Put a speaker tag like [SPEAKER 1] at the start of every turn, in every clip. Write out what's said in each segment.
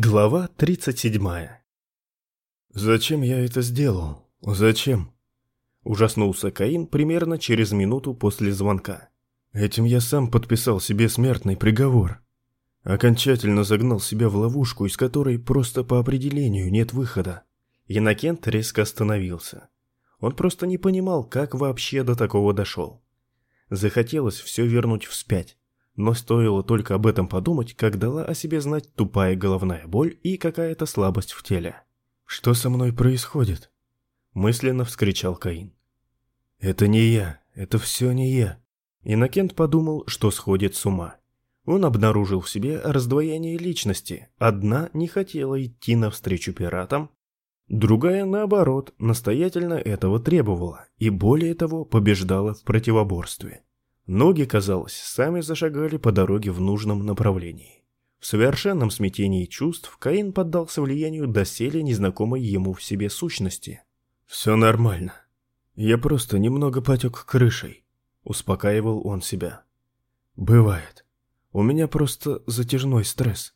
[SPEAKER 1] Глава 37 «Зачем я это сделал? Зачем?» Ужаснулся Каин примерно через минуту после звонка. Этим я сам подписал себе смертный приговор. Окончательно загнал себя в ловушку, из которой просто по определению нет выхода. Янакент резко остановился. Он просто не понимал, как вообще до такого дошел. Захотелось все вернуть вспять. Но стоило только об этом подумать, как дала о себе знать тупая головная боль и какая-то слабость в теле. «Что со мной происходит?» Мысленно вскричал Каин. «Это не я, это все не я». Иннокент подумал, что сходит с ума. Он обнаружил в себе раздвоение личности. Одна не хотела идти навстречу пиратам, другая, наоборот, настоятельно этого требовала и, более того, побеждала в противоборстве. Ноги, казалось, сами зашагали по дороге в нужном направлении. В совершенном смятении чувств Каин поддался влиянию доселе незнакомой ему в себе сущности. «Все нормально. Я просто немного потек крышей», — успокаивал он себя. «Бывает. У меня просто затяжной стресс.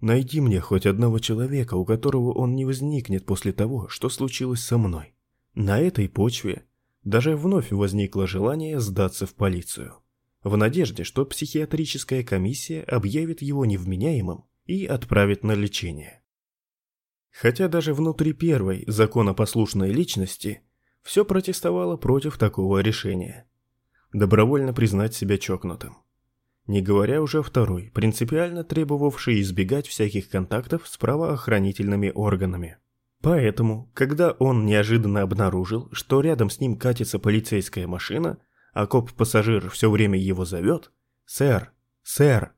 [SPEAKER 1] Найди мне хоть одного человека, у которого он не возникнет после того, что случилось со мной. На этой почве даже вновь возникло желание сдаться в полицию. В надежде, что психиатрическая комиссия объявит его невменяемым и отправит на лечение. Хотя даже внутри первой законопослушной личности все протестовало против такого решения. Добровольно признать себя чокнутым. Не говоря уже о второй, принципиально требовавшей избегать всяких контактов с правоохранительными органами. Поэтому, когда он неожиданно обнаружил, что рядом с ним катится полицейская машина, а коп-пассажир все время его зовет «Сэр! Сэр!»,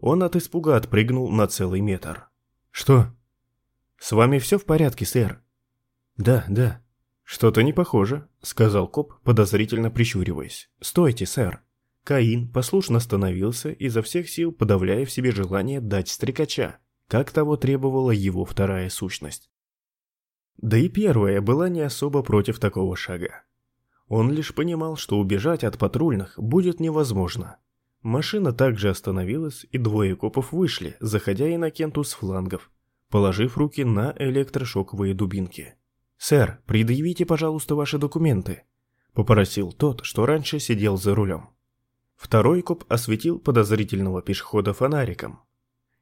[SPEAKER 1] он от испуга отпрыгнул на целый метр. «Что?» «С вами все в порядке, сэр?» «Да, да». «Что-то не похоже», — сказал коп, подозрительно прищуриваясь. «Стойте, сэр». Каин послушно остановился, изо всех сил подавляя в себе желание дать стрекача, как того требовала его вторая сущность. Да и первая была не особо против такого шага. Он лишь понимал, что убежать от патрульных будет невозможно. Машина также остановилась, и двое копов вышли, заходя Иннокенту с флангов, положив руки на электрошоковые дубинки. «Сэр, предъявите, пожалуйста, ваши документы», — попросил тот, что раньше сидел за рулем. Второй коп осветил подозрительного пешехода фонариком,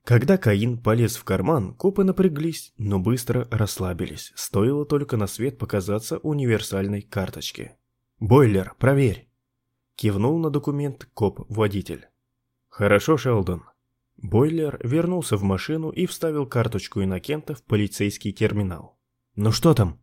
[SPEAKER 1] когда Каин полез в карман, копы напряглись, но быстро расслабились, стоило только на свет показаться универсальной карточки. «Бойлер, проверь!» Кивнул на документ коп-водитель. «Хорошо, Шелдон». Бойлер вернулся в машину и вставил карточку Иннокента в полицейский терминал. «Ну что там?»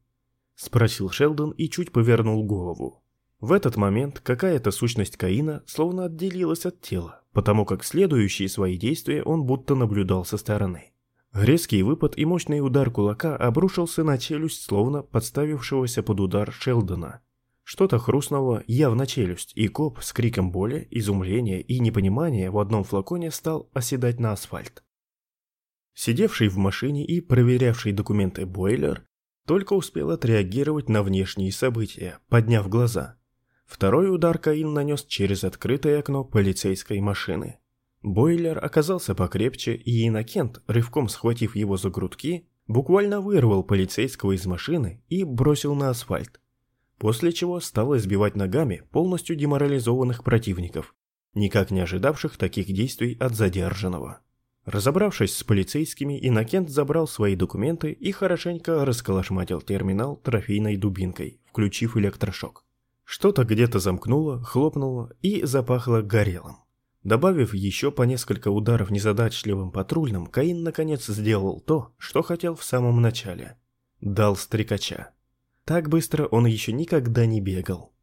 [SPEAKER 1] Спросил Шелдон и чуть повернул голову. В этот момент какая-то сущность Каина словно отделилась от тела, потому как следующие свои действия он будто наблюдал со стороны. Резкий выпад и мощный удар кулака обрушился на челюсть, словно подставившегося под удар Шелдона. Что-то хрустнуло явно челюсть, и коп с криком боли, изумления и непонимания в одном флаконе стал оседать на асфальт. Сидевший в машине и проверявший документы Бойлер только успел отреагировать на внешние события, подняв глаза – Второй удар Каин нанес через открытое окно полицейской машины. Бойлер оказался покрепче, и Иннокент, рывком схватив его за грудки, буквально вырвал полицейского из машины и бросил на асфальт. После чего стал избивать ногами полностью деморализованных противников, никак не ожидавших таких действий от задержанного. Разобравшись с полицейскими, Иннокент забрал свои документы и хорошенько расколошматил терминал трофейной дубинкой, включив электрошок. Что-то где-то замкнуло, хлопнуло и запахло горелым. Добавив еще по несколько ударов незадачливым патрульным, Каин наконец сделал то, что хотел в самом начале. Дал стрекача. Так быстро он еще никогда не бегал.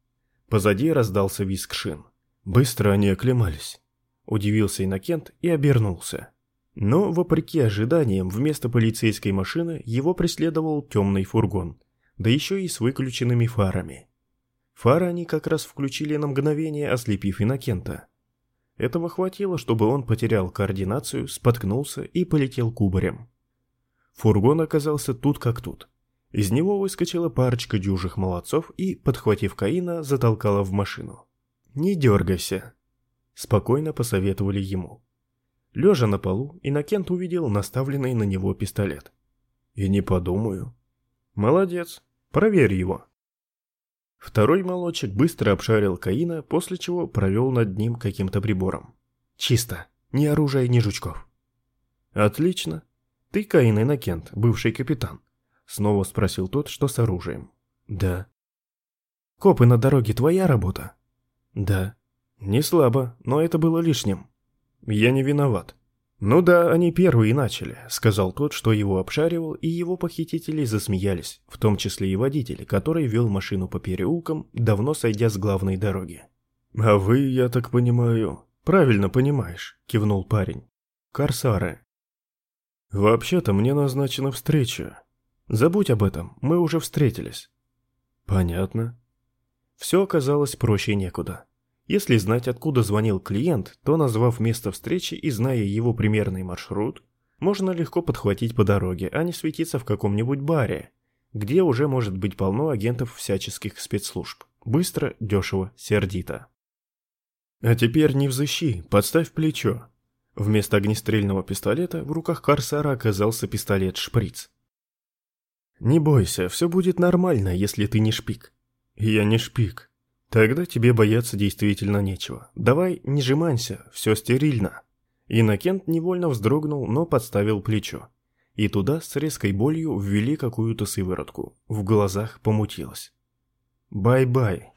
[SPEAKER 1] Позади раздался визг шин. Быстро они оклемались. Удивился Иннокент и обернулся. Но, вопреки ожиданиям, вместо полицейской машины его преследовал темный фургон, да еще и с выключенными фарами. Фары они как раз включили на мгновение, ослепив Иннокента. Этого хватило, чтобы он потерял координацию, споткнулся и полетел кубарем. Фургон оказался тут как тут. Из него выскочила парочка дюжих молодцов и, подхватив Каина, затолкала в машину. «Не дергайся», — спокойно посоветовали ему. Лежа на полу, Иннокент увидел наставленный на него пистолет. И не подумаю. Молодец, проверь его. Второй молочек быстро обшарил Каина, после чего провел над ним каким-то прибором. Чисто, ни оружия, ни жучков. Отлично. Ты Каин Иннокент, бывший капитан. Снова спросил тот, что с оружием. Да. Копы на дороге твоя работа? Да. Не слабо, но это было лишним. Я не виноват. Ну да, они первые начали, сказал тот, что его обшаривал, и его похитители засмеялись, в том числе и водитель, который вел машину по переулкам, давно сойдя с главной дороги. А вы, я так понимаю, правильно понимаешь, кивнул парень. Корсары. Вообще-то мне назначена встреча. Забудь об этом, мы уже встретились. Понятно. Все оказалось проще некуда. Если знать, откуда звонил клиент, то, назвав место встречи и зная его примерный маршрут, можно легко подхватить по дороге, а не светиться в каком-нибудь баре, где уже может быть полно агентов всяческих спецслужб. Быстро, дешево, сердито. А теперь не взыщи, подставь плечо. Вместо огнестрельного пистолета в руках Корсара оказался пистолет-шприц. Не бойся, все будет нормально, если ты не шпик. Я не шпик. Тогда тебе бояться действительно нечего. Давай не жеманься, все стерильно. Иннокент невольно вздрогнул, но подставил плечо. И туда с резкой болью ввели какую-то сыворотку. В глазах помутилось. «Бай-бай»,